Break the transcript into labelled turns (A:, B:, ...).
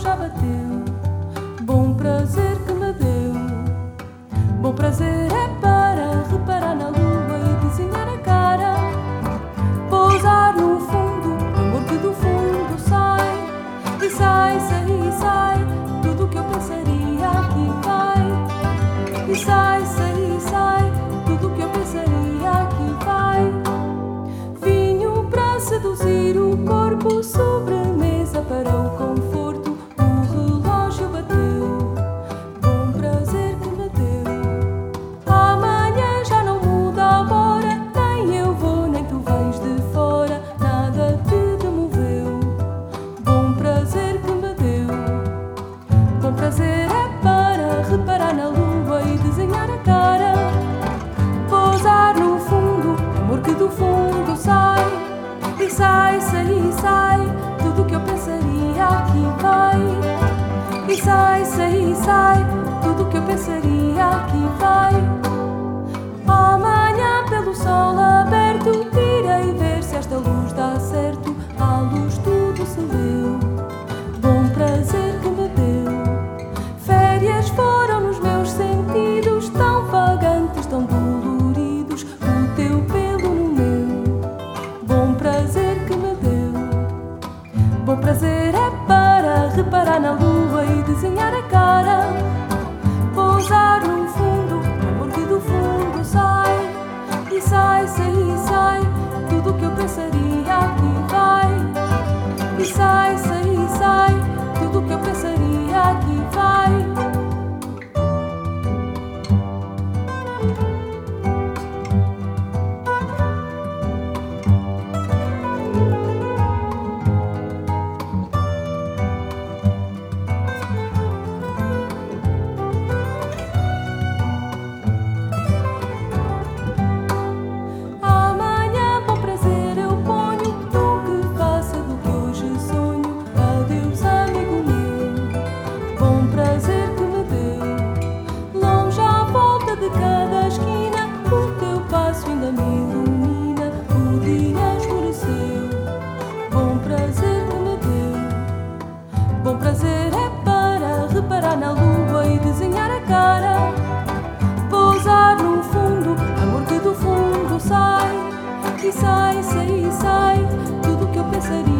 A: já bateu. Bom prazer que me deu. Bom prazer é para reparar na lua e desenhar a cara. Pousar no fundo, amor que do fundo sai. E sai, sai, sai. Sai, tudo que eu pensaria aqui vai. Amanhã pelo sol aberto, irei ver se esta luz dá certo. A luz tudo se leu. um prazer que me deu. Longe à volta de cada esquina, o teu passo ainda me ilumina. O dia escureceu. Bom prazer que me deu. Bom prazer é para reparar na lua e desenhar a cara. Pousar no fundo, amor que do fundo sai. E sai, sai, sai, tudo que eu pensaria.